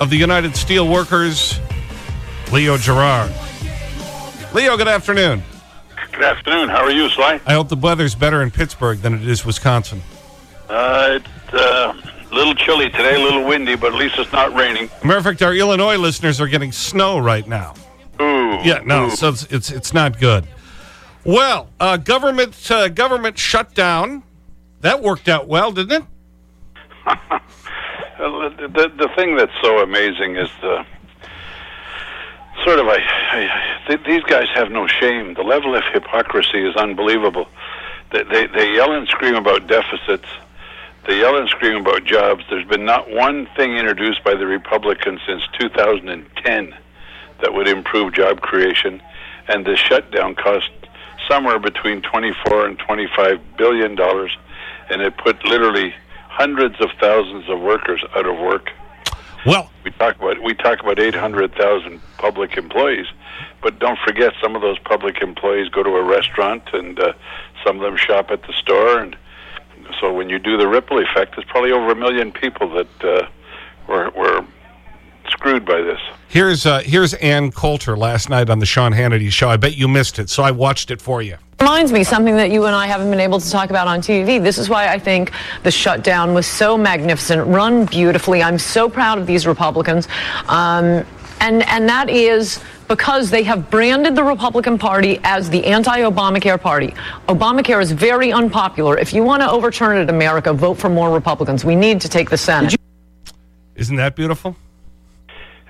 of the United Steelworkers, Leo Gerard. Leo, good afternoon. Good afternoon. How are you, Sly? I hope the weather's better in Pittsburgh than it is Wisconsin. Uh, it's uh, a little chilly today, a little windy, but at least it's not raining. Matter of fact, our Illinois listeners are getting snow right now. Ooh. Yeah, no, ooh. so it's, it's, it's not good. Well, uh, government, uh, government shutdown. That worked out well, didn't it? The, the, the thing that's so amazing is the sort of I, I th- these guys have no shame. The level of hypocrisy is unbelievable. They, they they yell and scream about deficits. They yell and scream about jobs. There's been not one thing introduced by the Republicans since 2010 that would improve job creation, and the shutdown cost somewhere between 24 and 25 billion dollars, and it put literally hundreds of thousands of workers out of work. Well, We talk about we talk about 800,000 public employees, but don't forget some of those public employees go to a restaurant and uh, some of them shop at the store, and so when you do the ripple effect, there's probably over a million people that uh, were were screwed by this. here's, uh, here's Ann Coulter last night on the Sean Hannity show. I bet you missed it, so I watched it for you. reminds me something that you and I haven't been able to talk about on TV. This is why I think the shutdown was so magnificent, run beautifully. I'm so proud of these Republicans. Um, and, and that is because they have branded the Republican Party as the anti-Obamacare party. Obamacare is very unpopular. If you want to overturn it America, vote for more Republicans. We need to take the Senate. Isn't that beautiful?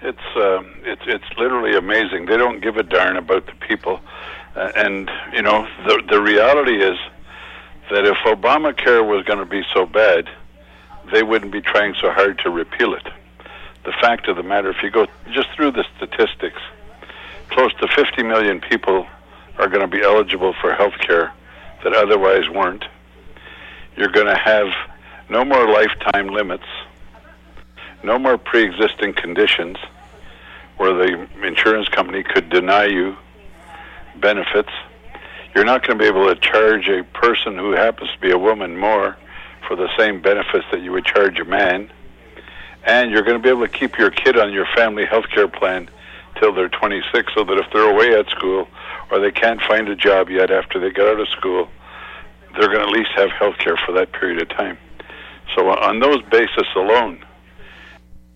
It's uh, it's it's literally amazing. They don't give a darn about the people, uh, and you know the the reality is that if Obamacare was going to be so bad, they wouldn't be trying so hard to repeal it. The fact of the matter, if you go just through the statistics, close to 50 million people are going to be eligible for health care that otherwise weren't. You're going to have no more lifetime limits no more pre-existing conditions where the insurance company could deny you benefits. You're not going to be able to charge a person who happens to be a woman more for the same benefits that you would charge a man. And you're going to be able to keep your kid on your family health care plan till they're 26 so that if they're away at school or they can't find a job yet after they get out of school, they're going to at least have health care for that period of time. So on those basis alone,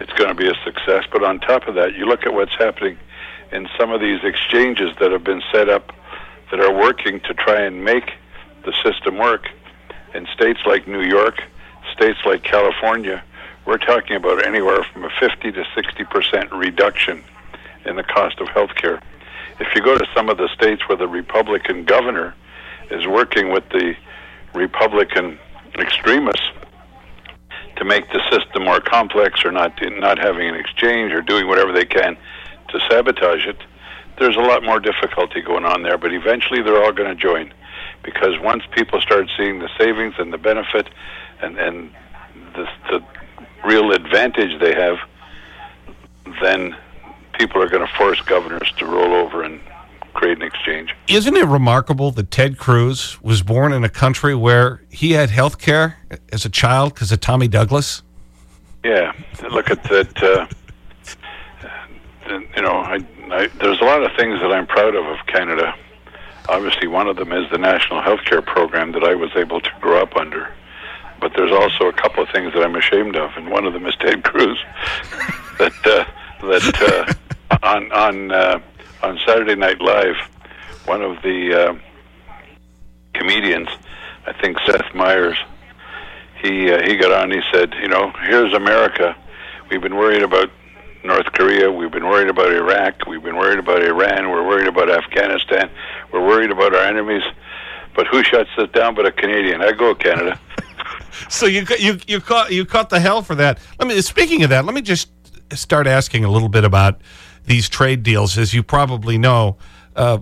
it's going to be a success. But on top of that, you look at what's happening in some of these exchanges that have been set up that are working to try and make the system work. In states like New York, states like California, we're talking about anywhere from a 50 to 60 percent reduction in the cost of health care. If you go to some of the states where the Republican governor is working with the Republican extremists to make the system more complex or not not having an exchange or doing whatever they can to sabotage it, there's a lot more difficulty going on there. But eventually, they're all going to join because once people start seeing the savings and the benefit and and the, the real advantage they have, then people are going to force governors to roll over and create an exchange. Isn't it remarkable that Ted Cruz was born in a country where he had health care as a child because of Tommy Douglas? Yeah, look at that. Uh, you know, I, I, there's a lot of things that I'm proud of of Canada. Obviously, one of them is the national health care program that I was able to grow up under. But there's also a couple of things that I'm ashamed of, and one of them is Ted Cruz. that uh, that uh, on on uh, on Saturday Night Live, one of the uh, comedians, I think Seth Meyers, he uh, he got on. He said, you know, here's America. We've been worried about North Korea. We've been worried about Iraq. We've been worried about Iran. We're worried about Afghanistan. We're worried about our enemies. But who shuts us down but a Canadian? I go Canada. So you, you, you, caught, you caught the hell for that. Let me, speaking of that, let me just start asking a little bit about these trade deals. As you probably know, uh,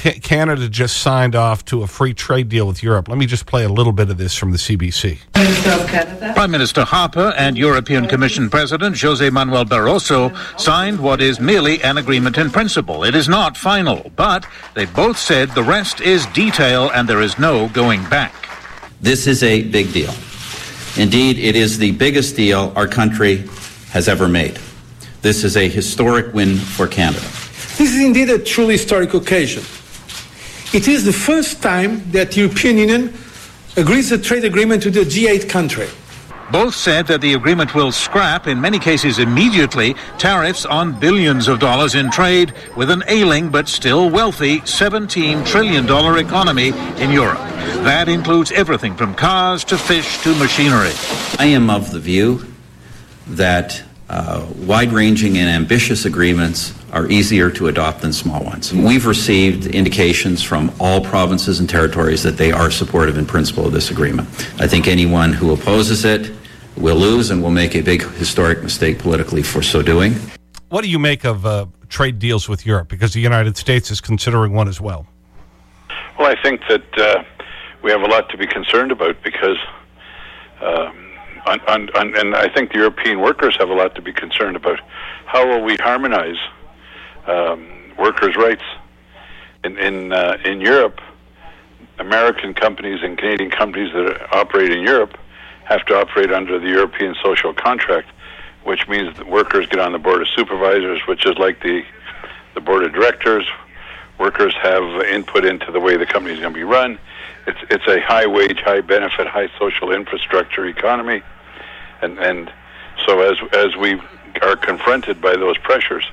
Canada just signed off to a free trade deal with Europe. Let me just play a little bit of this from the CBC. Prime Minister Harper and European Commission President Jose Manuel Barroso signed what is merely an agreement in principle. It is not final, but they both said the rest is detail and there is no going back. This is a big deal. Indeed, it is the biggest deal our country has ever made. This is a historic win for Canada. This is indeed a truly historic occasion. It is the first time that the European Union agrees a trade agreement with a G8 country. Both said that the agreement will scrap, in many cases immediately, tariffs on billions of dollars in trade with an ailing but still wealthy $17 trillion economy in Europe. That includes everything from cars to fish to machinery. I am of the view that uh, wide ranging and ambitious agreements are easier to adopt than small ones. We've received indications from all provinces and territories that they are supportive in principle of this agreement. I think anyone who opposes it will lose and will make a big historic mistake politically for so doing. What do you make of uh, trade deals with Europe? Because the United States is considering one as well. Well, I think that uh, we have a lot to be concerned about because. Um, on, on, on, and I think the European workers have a lot to be concerned about. How will we harmonize um, workers' rights in in uh, in Europe? American companies and Canadian companies that operate in Europe have to operate under the European social contract, which means that workers get on the board of supervisors, which is like the the board of directors. Workers have input into the way the company is going to be run it's it's a high wage, high benefit, high social infrastructure economy, and and so as as we are confronted by those pressures,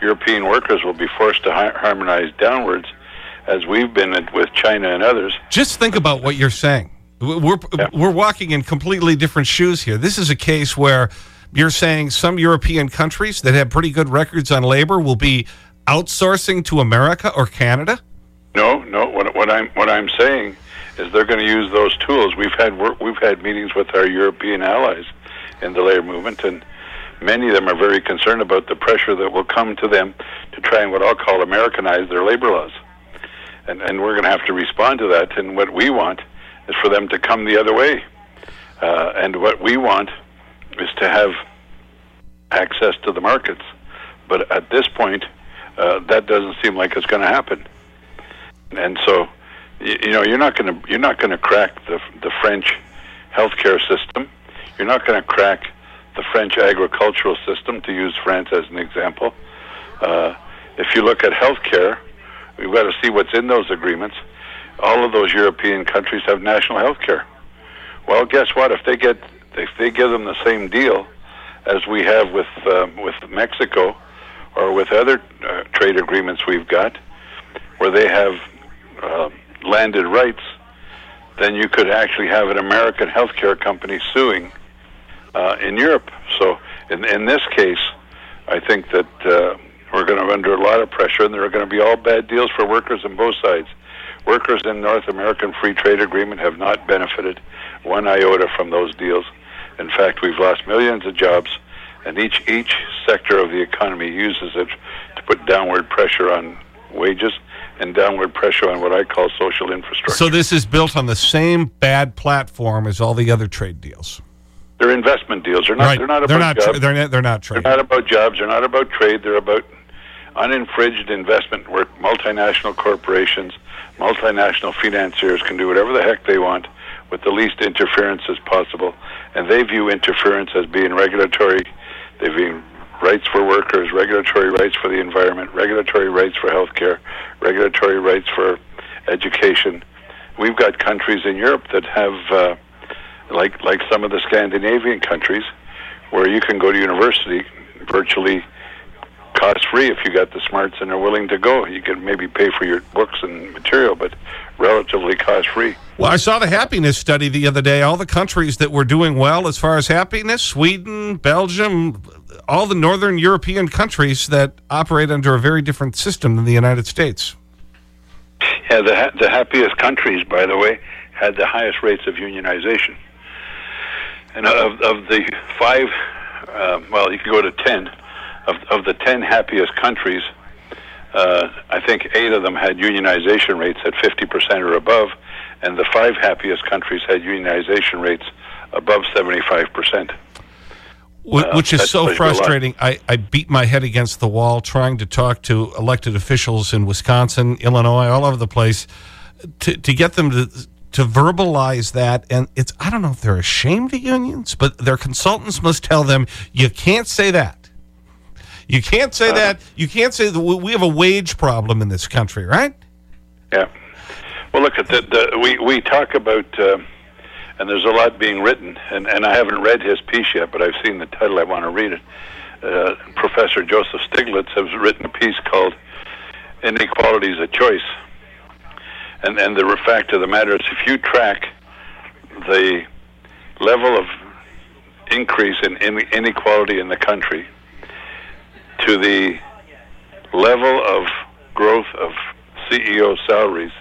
European workers will be forced to harmonize downwards, as we've been with China and others. Just think about what you're saying. We're yeah. we're walking in completely different shoes here. This is a case where you're saying some European countries that have pretty good records on labor will be outsourcing to America or Canada. No, no. What, what I'm what I'm saying is they're going to use those tools. We've had work, we've had meetings with our European allies in the labor movement, and many of them are very concerned about the pressure that will come to them to try and what I'll call Americanize their labor laws. And and we're going to have to respond to that. And what we want is for them to come the other way. Uh, and what we want is to have access to the markets. But at this point, uh, that doesn't seem like it's going to happen and so you, you know you're not going to you're not going to crack the the French healthcare system. You're not going to crack the French agricultural system, to use France as an example. Uh, if you look at healthcare, we've got to see what's in those agreements. All of those European countries have national health care. Well, guess what? If they get if they give them the same deal as we have with um, with Mexico or with other uh, trade agreements we've got, where they have uh, landed rights, then you could actually have an American healthcare company suing uh, in Europe. So in, in this case, I think that uh, we're going to under a lot of pressure, and there are going to be all bad deals for workers on both sides. Workers in North American Free Trade Agreement have not benefited one iota from those deals. In fact, we've lost millions of jobs, and each each sector of the economy uses it to put downward pressure on wages and downward pressure on what I call social infrastructure. So this is built on the same bad platform as all the other trade deals. They're investment deals. They're not. Right. They're not they're about not jobs. They're not. They're not trade. They're not about jobs. They're not about trade. They're about uninfringed investment where multinational corporations, multinational financiers can do whatever the heck they want with the least interference as possible, and they view interference as being regulatory. They view rights for workers, regulatory rights for the environment, regulatory rights for healthcare, regulatory rights for education. We've got countries in Europe that have, uh, like like some of the Scandinavian countries, where you can go to university virtually cost free if you got the smarts and are willing to go. You can maybe pay for your books and material, but relatively cost free. Well, I saw the happiness study the other day. All the countries that were doing well as far as happiness Sweden, Belgium, all the northern European countries that operate under a very different system than the United States. Yeah, the, ha the happiest countries, by the way, had the highest rates of unionization. And of, of the five uh, well, you could go to 10. Of, of the 10 happiest countries, uh, I think eight of them had unionization rates at 50% or above, and the five happiest countries had unionization rates above 75%. Uh, Which is so frustrating. I, I beat my head against the wall trying to talk to elected officials in Wisconsin, Illinois, all over the place to, to get them to, to verbalize that. And it's, I don't know if they're ashamed of unions, but their consultants must tell them, you can't say that. You can't say uh, that. You can't say that we have a wage problem in this country, right? Yeah. Well, look at the, the we, we talk about, uh, and there's a lot being written, and, and I haven't read his piece yet, but I've seen the title. I want to read it. Uh, Professor Joseph Stiglitz has written a piece called Inequality is a Choice. And, and the fact of the matter is, if you track the level of increase in inequality in the country to the level of growth of CEO salaries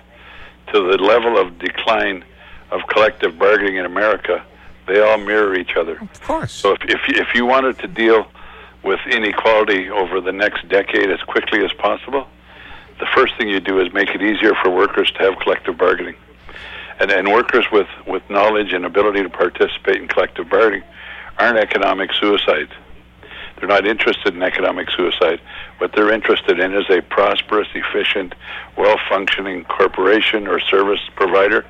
to the level of decline of collective bargaining in America, they all mirror each other. Of course. So if, if, if you wanted to deal with inequality over the next decade as quickly as possible, the first thing you do is make it easier for workers to have collective bargaining. And, and workers with, with knowledge and ability to participate in collective bargaining aren't economic suicides. They're not interested in economic suicide. What they're interested in is a prosperous, efficient, well functioning corporation or service provider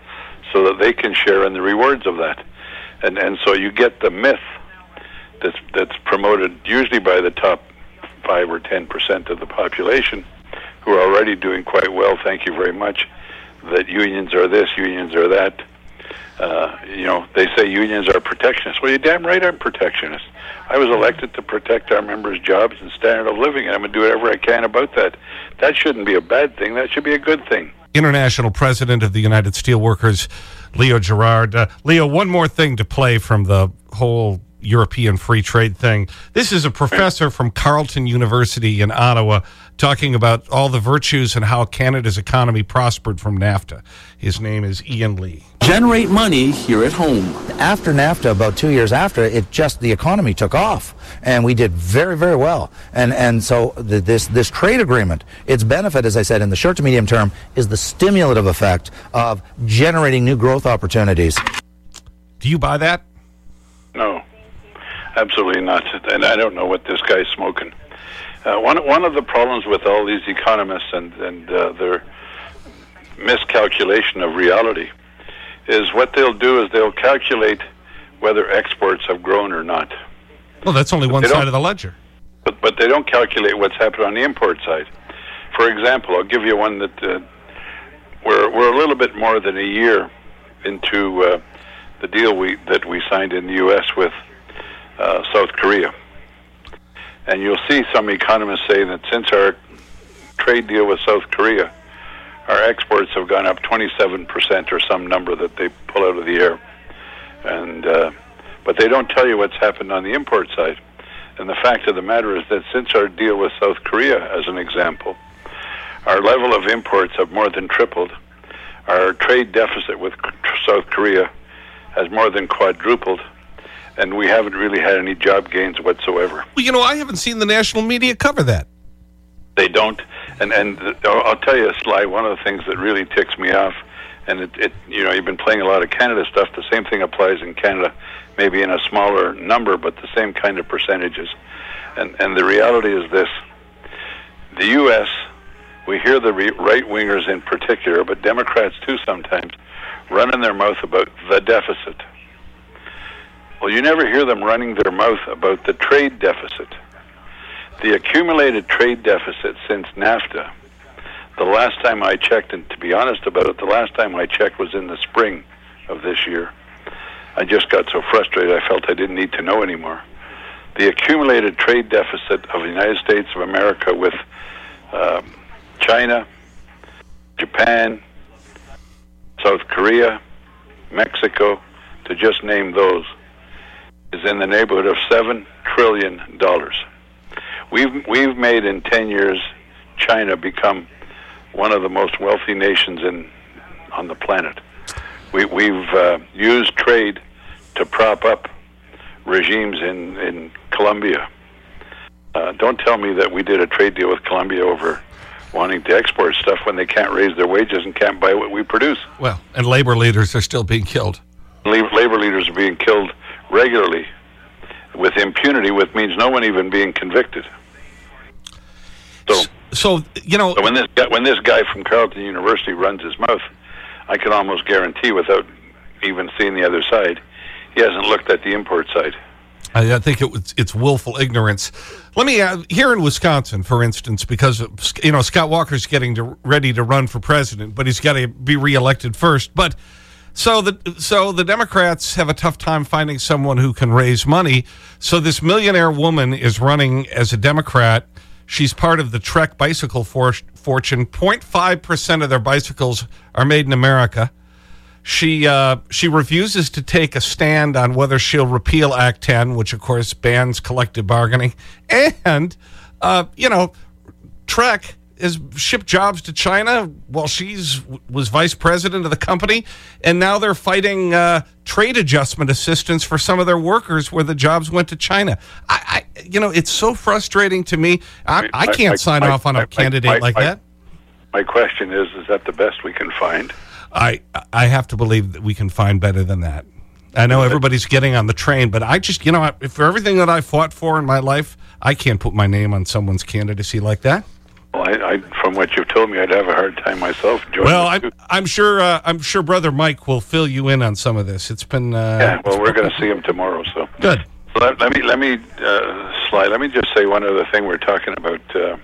so that they can share in the rewards of that. And, and so you get the myth that's, that's promoted usually by the top 5 or 10% of the population who are already doing quite well, thank you very much, that unions are this, unions are that. Uh, you know, they say unions are protectionists. Well, you're damn right I'm protectionist. I was elected to protect our members' jobs and standard of living, and I'm going to do whatever I can about that. That shouldn't be a bad thing. That should be a good thing. International President of the United Steelworkers, Leo Gerard. Uh, Leo, one more thing to play from the whole European free trade thing. This is a professor from Carleton University in Ottawa talking about all the virtues and how Canada's economy prospered from NAFTA. His name is Ian Lee. Generate money here at home. After NAFTA, about two years after, it just, the economy took off. And we did very, very well. And, and so the, this, this trade agreement, its benefit, as I said, in the short to medium term, is the stimulative effect of generating new growth opportunities. Do you buy that? Absolutely not. And I don't know what this guy's smoking. Uh, one one of the problems with all these economists and and uh, their miscalculation of reality is what they'll do is they'll calculate whether exports have grown or not. Well, that's only one side of the ledger. But but they don't calculate what's happened on the import side. For example, I'll give you one that uh, we're we're a little bit more than a year into uh, the deal we that we signed in the U.S. with uh, South Korea. And you'll see some economists say that since our trade deal with South Korea, our exports have gone up 27% or some number that they pull out of the air. And uh, but they don't tell you what's happened on the import side. And the fact of the matter is that since our deal with South Korea, as an example, our level of imports have more than tripled. Our trade deficit with South Korea has more than quadrupled and we haven't really had any job gains whatsoever. Well, you know, I haven't seen the national media cover that. They don't, and and I'll tell you, a Sly. One of the things that really ticks me off, and it, it you know, you've been playing a lot of Canada stuff. The same thing applies in Canada, maybe in a smaller number, but the same kind of percentages. And and the reality is this: the U.S. We hear the right wingers in particular, but Democrats too sometimes, running their mouth about the deficit well, you never hear them running their mouth about the trade deficit. The accumulated trade deficit since NAFTA, the last time I checked, and to be honest about it, the last time I checked was in the spring of this year. I just got so frustrated I felt I didn't need to know anymore. The accumulated trade deficit of the United States of America with um, China, Japan, South Korea, Mexico, to just name those, is in the neighborhood of seven trillion dollars. We've we've made in ten years China become one of the most wealthy nations in on the planet. We, we've uh, used trade to prop up regimes in, in Colombia. Uh, don't tell me that we did a trade deal with Colombia over wanting to export stuff when they can't raise their wages and can't buy what we produce. Well, and labor leaders are still being killed. Labor leaders are being killed regularly with impunity, which means no one even being convicted. So, so you know, so when this guy, when this guy from Carleton University runs his mouth, I can almost guarantee, without even seeing the other side, he hasn't looked at the import side. I, I think it was, it's willful ignorance. Let me, add, here in Wisconsin, for instance, because, you know, Scott Walker's getting to, ready to run for president, but he's got to be reelected first. But so the, so the Democrats have a tough time finding someone who can raise money. So this millionaire woman is running as a Democrat. She's part of the Trek bicycle for, fortune. 0.5% of their bicycles are made in America. She, uh, she refuses to take a stand on whether she'll repeal Act 10, which, of course, bans collective bargaining. And, uh, you know, Trek has shipped jobs to China while she's was vice president of the company. And now they're fighting uh, trade adjustment assistance for some of their workers where the jobs went to China. I, I you know, it's so frustrating to me. I, I can't I, sign off on a candidate like that. My question is, is that the best we can find? I, I have to believe that we can find better than that. I know everybody's getting on the train, but I just, you know, for everything that I fought for in my life, I can't put my name on someone's candidacy like that. Well, I, I, from what you've told me, I'd have a hard time myself. Well, I'm, I'm sure. Uh, I'm sure Brother Mike will fill you in on some of this. It's been. Uh, yeah. Well, we're going to see him tomorrow, so good. Let, let me let me uh, slide. Let me just say one other thing. We're talking about uh,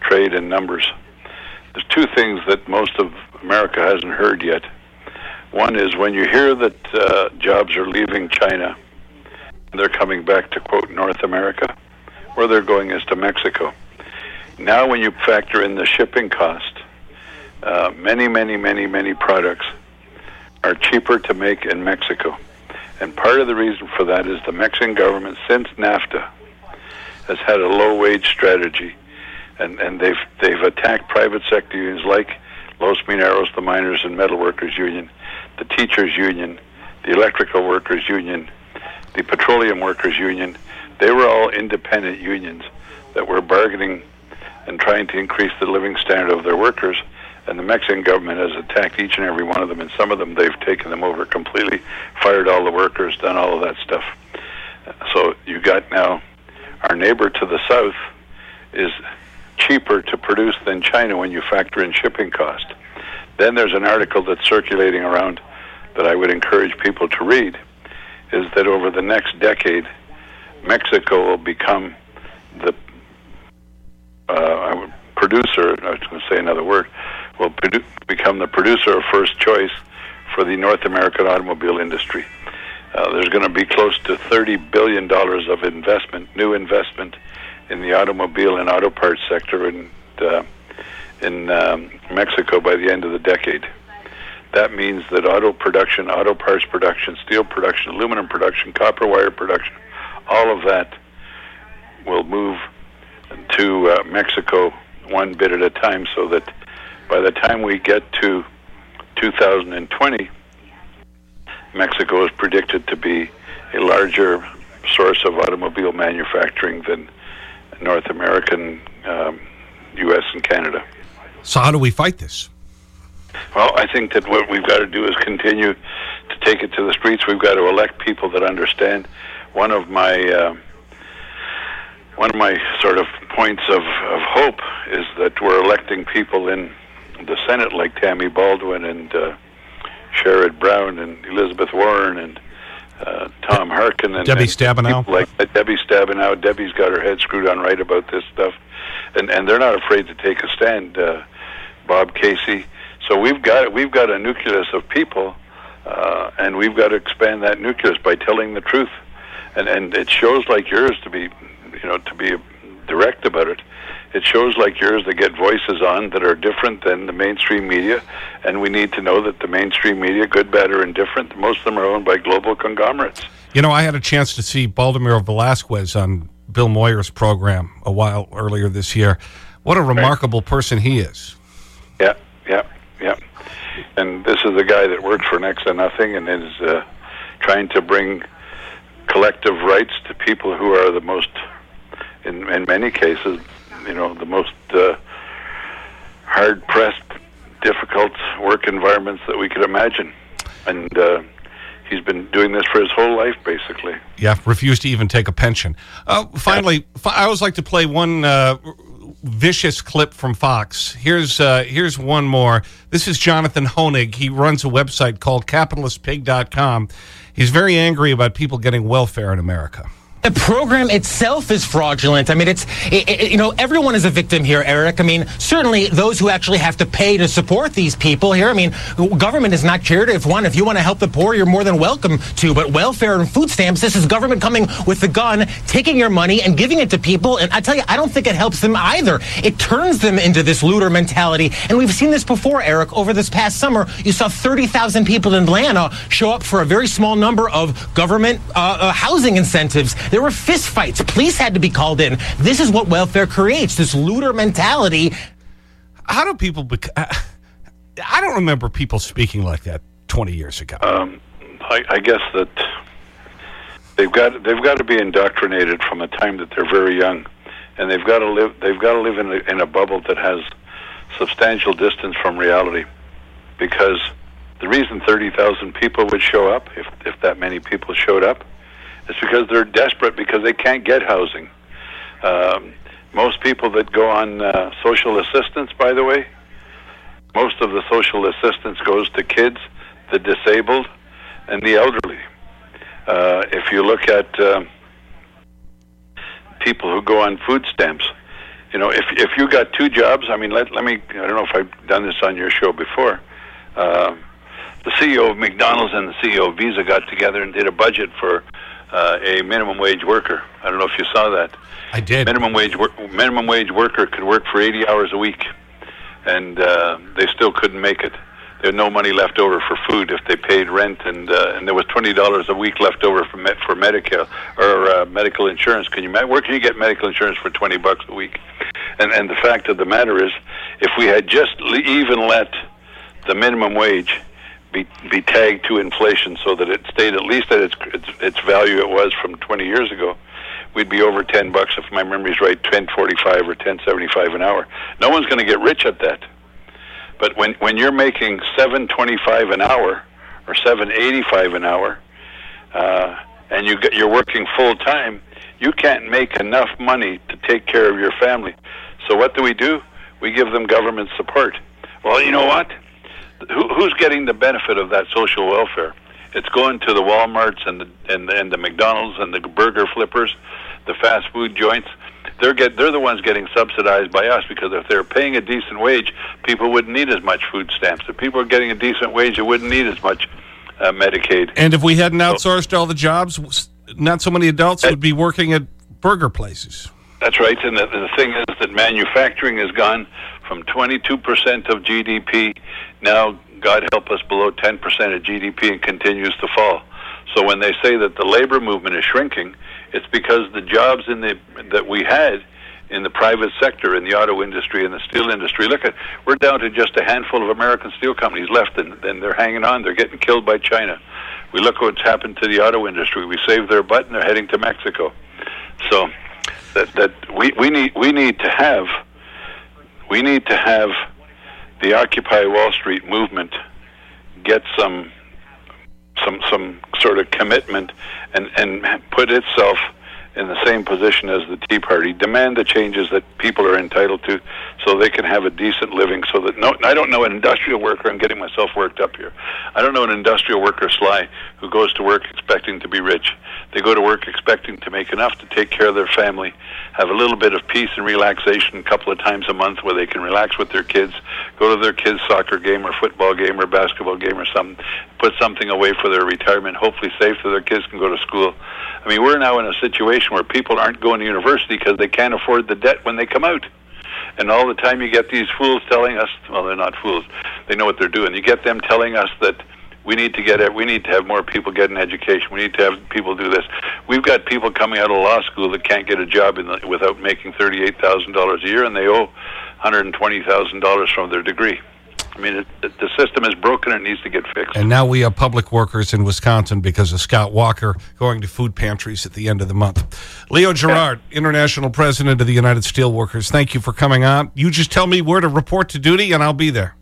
trade and numbers. There's two things that most of America hasn't heard yet. One is when you hear that uh, jobs are leaving China, they're coming back to quote North America. Where they're going is to Mexico. Now, when you factor in the shipping cost, uh, many, many, many, many products are cheaper to make in Mexico. And part of the reason for that is the Mexican government, since NAFTA, has had a low wage strategy. And, and they've, they've attacked private sector unions like Los Mineros, the Miners and Metal Workers Union, the Teachers Union, the Electrical Workers Union, the Petroleum Workers Union. They were all independent unions that were bargaining and trying to increase the living standard of their workers. And the Mexican government has attacked each and every one of them, and some of them they've taken them over completely, fired all the workers, done all of that stuff. So you got now our neighbor to the south is cheaper to produce than China when you factor in shipping cost. Then there's an article that's circulating around that I would encourage people to read is that over the next decade, Mexico will become the uh, producer, I was going to say another word, will produ- become the producer of first choice for the North American automobile industry. Uh, there's going to be close to $30 billion of investment, new investment in the automobile and auto parts sector in, uh, in um, Mexico by the end of the decade. That means that auto production, auto parts production, steel production, aluminum production, copper wire production, all of that will move to uh, Mexico one bit at a time so that by the time we get to 2020, Mexico is predicted to be a larger source of automobile manufacturing than North American, um, U.S., and Canada. So, how do we fight this? Well, I think that what we've got to do is continue to take it to the streets. We've got to elect people that understand. One of my uh, one of my sort of points of, of hope is that we're electing people in the Senate like Tammy Baldwin and uh, Sherrod Brown and Elizabeth Warren and uh, Tom Harkin and Debbie and Stabenow. Like uh, Debbie Stabenow. Debbie's got her head screwed on right about this stuff, and and they're not afraid to take a stand. Uh, Bob Casey. So we've got we've got a nucleus of people, uh, and we've got to expand that nucleus by telling the truth. And and it shows like yours to be you know, to be direct about it. It shows like yours that get voices on that are different than the mainstream media, and we need to know that the mainstream media, good, bad, or indifferent, most of them are owned by global conglomerates. You know, I had a chance to see Baldomero Velasquez on Bill Moyers' program a while earlier this year. What a remarkable right. person he is. Yeah, yeah, yeah. And this is the guy that worked for next to nothing and is uh, trying to bring collective rights to people who are the most, in in many cases, you know, the most uh, hard pressed, difficult work environments that we could imagine, and. Uh, he's been doing this for his whole life, basically. Yeah, refused to even take a pension. Uh, finally, yeah. I always like to play one uh, vicious clip from Fox. Here's, uh, here's one more. This is Jonathan Hoenig. He runs a website called capitalistpig.com. He's very angry about people getting welfare in America. The program itself is fraudulent. I mean, it's, it, it, you know, everyone is a victim here, Eric. I mean, certainly those who actually have to pay to support these people here. I mean, government is not. If one. If you want to help the poor, you're more than welcome to. But welfare and food stamps, this is government coming with the gun, taking your money and giving it to people. And I tell you, I don't think it helps them either. It turns them into this looter mentality. And we've seen this before, Eric. Over this past summer, you saw 30,000 people in Atlanta show up for a very small number of government uh, uh, housing incentives. There were fistfights. Police had to be called in. This is what welfare creates, this looter mentality. How do people... I don't remember people speaking like that 20 years ago. Um, I, I guess that they've got they've got to be indoctrinated from a time that they're very young, and they've got to live they've got to live in a, in a bubble that has substantial distance from reality, because the reason thirty thousand people would show up, if if that many people showed up, it's because they're desperate because they can't get housing. Um, most people that go on uh, social assistance, by the way, most of the social assistance goes to kids, the disabled, and the elderly. Uh, if you look at uh, people who go on food stamps, you know, if if you got two jobs, I mean, let let me. I don't know if I've done this on your show before. Uh, the CEO of McDonald's and the CEO of Visa got together and did a budget for uh, a minimum wage worker. I don't know if you saw that. I did. Minimum wage wor- minimum wage worker could work for 80 hours a week, and uh, they still couldn't make it. There had no money left over for food if they paid rent, and uh, and there was twenty dollars a week left over for me- for Medicare or uh, medical insurance. Can you where can you get medical insurance for twenty bucks a week? And and the fact of the matter is, if we had just le- even let the minimum wage be be tagged to inflation so that it stayed at least at its its, its value it was from 20 years ago, we'd be over 10 bucks if my memory's right, 10.45 or 10.75 an hour. No one's going to get rich at that. But when when you're making 7.25 an hour or 7.85 an hour, uh, and you get, you're working full time, you can't make enough money to take care of your family. So what do we do? We give them government support. Well, you know what? Who, who's getting the benefit of that social welfare? It's going to the WalMarts and the and, and the McDonald's and the burger flippers, the fast food joints. They're get they're the ones getting subsidized by us because if they're paying a decent wage, people wouldn't need as much food stamps. If people are getting a decent wage, they wouldn't need as much uh, Medicaid. And if we hadn't outsourced all the jobs, not so many adults would be working at burger places. That's right. And the, the thing is that manufacturing has gone from 22% of GDP now, God help us, below 10% of GDP and continues to fall. So when they say that the labor movement is shrinking, it's because the jobs in the that we had in the private sector, in the auto industry, in the steel industry. Look at we're down to just a handful of American steel companies left, and, and they're hanging on. They're getting killed by China. We look what's happened to the auto industry. We saved their butt, and they're heading to Mexico. So that that we, we need we need to have we need to have the Occupy Wall Street movement get some some some sort of commitment and and put itself in the same position as the Tea Party, demand the changes that people are entitled to so they can have a decent living. So that no, I don't know an industrial worker, I'm getting myself worked up here. I don't know an industrial worker, Sly, who goes to work expecting to be rich. They go to work expecting to make enough to take care of their family, have a little bit of peace and relaxation a couple of times a month where they can relax with their kids, go to their kids' soccer game or football game or basketball game or something, put something away for their retirement, hopefully save so their kids can go to school. I mean, we're now in a situation where people aren't going to university because they can't afford the debt when they come out. And all the time you get these fools telling us, well, they're not fools. They know what they're doing. You get them telling us that we need to get it. We need to have more people get an education. We need to have people do this. We've got people coming out of law school that can't get a job in the, without making thirty-eight thousand dollars a year, and they owe one hundred and twenty thousand dollars from their degree. I mean, it, the system is broken and needs to get fixed. And now we have public workers in Wisconsin because of Scott Walker going to food pantries at the end of the month. Leo Gerard, International President of the United Steelworkers, thank you for coming on. You just tell me where to report to duty, and I'll be there.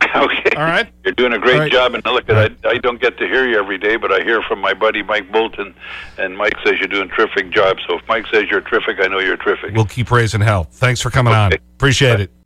Okay. All right. You're doing a great right. job. And look, I, I don't get to hear you every day, but I hear from my buddy Mike Bolton, and Mike says you're doing a terrific job. So if Mike says you're terrific, I know you're terrific. We'll keep raising hell. Thanks for coming on. Appreciate it.